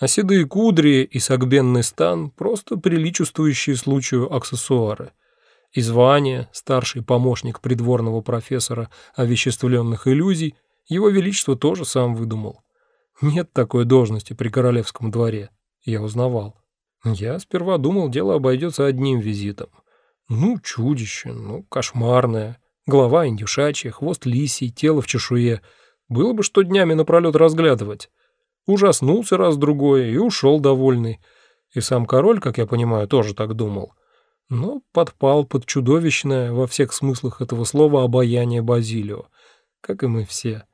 а седые кудри и согбенный стан – просто приличествующие случаю аксессуары. И звание, старший помощник придворного профессора овеществленных иллюзий, его величество тоже сам выдумал. Нет такой должности при королевском дворе, я узнавал. Я сперва думал, дело обойдется одним визитом. Ну, чудище, ну, кошмарное. Голова индюшачья, хвост лисий, тело в чешуе. Было бы что днями напролет разглядывать. Ужаснулся раз-другой и ушел довольный. И сам король, как я понимаю, тоже так думал. Но подпал под чудовищное во всех смыслах этого слова обаяние Базилио, как и мы все.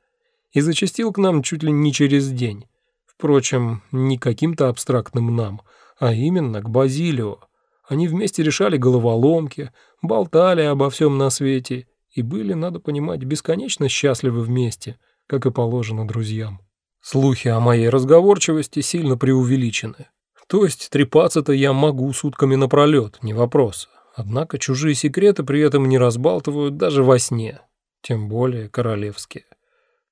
И зачастил к нам чуть ли не через день. Впрочем, не каким-то абстрактным нам, а именно к Базилио. Они вместе решали головоломки, болтали обо всем на свете и были, надо понимать, бесконечно счастливы вместе, как и положено друзьям. Слухи о моей разговорчивости сильно преувеличены. То есть трепаться-то я могу сутками напролет, не вопрос. Однако чужие секреты при этом не разбалтывают даже во сне, тем более королевские.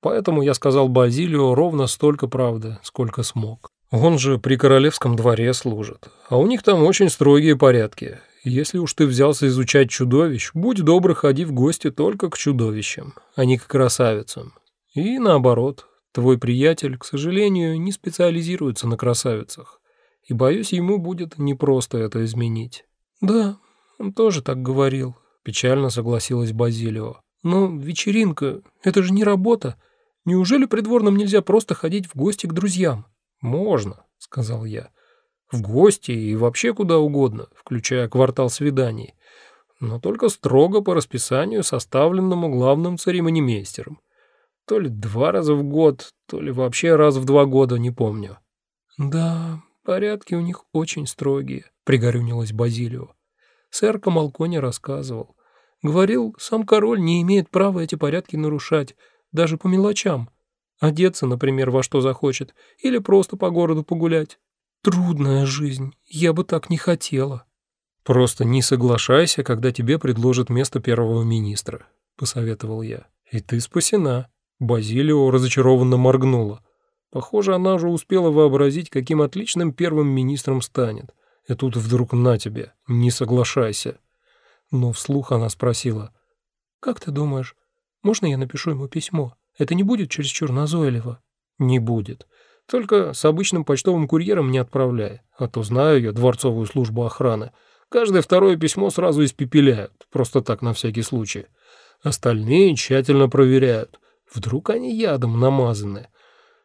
Поэтому я сказал Базилио ровно столько правды, сколько смог. Он же при королевском дворе служит, а у них там очень строгие порядки, если уж ты взялся изучать чудовищ, будь добр, ходи в гости только к чудовищам, а не к красавицам. И наоборот, твой приятель, к сожалению, не специализируется на красавицах. И, боюсь, ему будет непросто это изменить. Да, он тоже так говорил, печально согласилась Базилио. Но вечеринка — это же не работа. Неужели придворным нельзя просто ходить в гости к друзьям? Можно, сказал я в гости и вообще куда угодно, включая квартал свиданий, но только строго по расписанию, составленному главным церемонимейстером. То ли два раза в год, то ли вообще раз в два года, не помню. «Да, порядки у них очень строгие», — пригорюнилась Базилио. Сэр Камалкони рассказывал. Говорил, сам король не имеет права эти порядки нарушать, даже по мелочам. Одеться, например, во что захочет, или просто по городу погулять. Трудная жизнь, я бы так не хотела. Просто не соглашайся, когда тебе предложат место первого министра, посоветовал я. И ты спасена. Базилио разочарованно моргнула. Похоже, она уже успела вообразить, каким отличным первым министром станет. И тут вдруг на тебе, не соглашайся. Но вслух она спросила. «Как ты думаешь, можно я напишу ему письмо? Это не будет чересчур назойливо?» «Не будет. Только с обычным почтовым курьером не отправляй, а то знаю я дворцовую службу охраны. Каждое второе письмо сразу испепеляют, просто так на всякий случай. Остальные тщательно проверяют. Вдруг они ядом намазаны.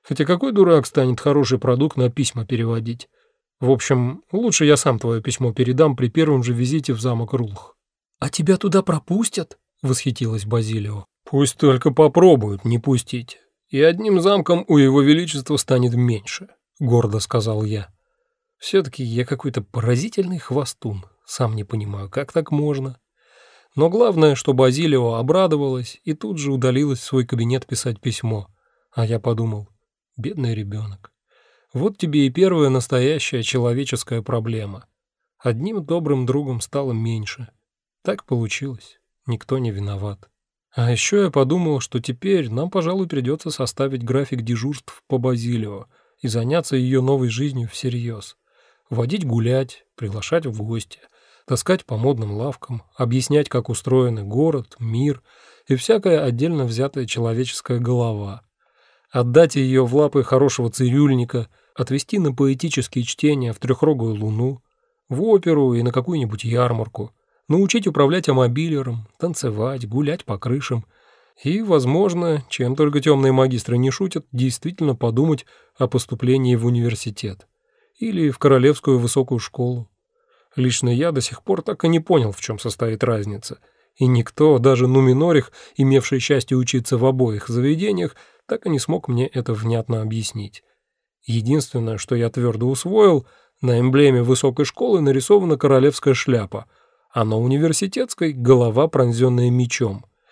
Хотя какой дурак станет хороший продукт на письма переводить? В общем, лучше я сам твое письмо передам при первом же визите в замок Рулх. «А тебя туда пропустят?» — восхитилась Базилио. «Пусть только попробуют не пустить и одним замком у его величества станет меньше», — гордо сказал я. «Все-таки я какой-то поразительный хвостун, сам не понимаю, как так можно». Но главное, что Базилио обрадовалась и тут же удалилась в свой кабинет писать письмо. А я подумал, бедный ребенок. Вот тебе и первая настоящая человеческая проблема. Одним добрым другом стало меньше. Так получилось, никто не виноват. А еще я подумал, что теперь нам, пожалуй, придется составить график дежурств по Базилио и заняться ее новой жизнью всерьез. Водить гулять, приглашать в гости, таскать по модным лавкам, объяснять, как устроены город, мир и всякая отдельно взятая человеческая голова. Отдать ее в лапы хорошего цирюльника, отвезти на поэтические чтения в трехрогую луну, в оперу и на какую-нибудь ярмарку – научить управлять амобилером, танцевать, гулять по крышам и, возможно, чем только темные магистры не шутят, действительно подумать о поступлении в университет или в Королевскую высокую школу. Лично я до сих пор так и не понял, в чем состоит разница, и никто, даже Нуминорих, имевший счастье учиться в обоих заведениях, так и не смог мне это внятно объяснить. Единственное, что я твердо усвоил, на эмблеме высокой школы нарисована королевская шляпа – а на университетской — голова, пронзенная мечом.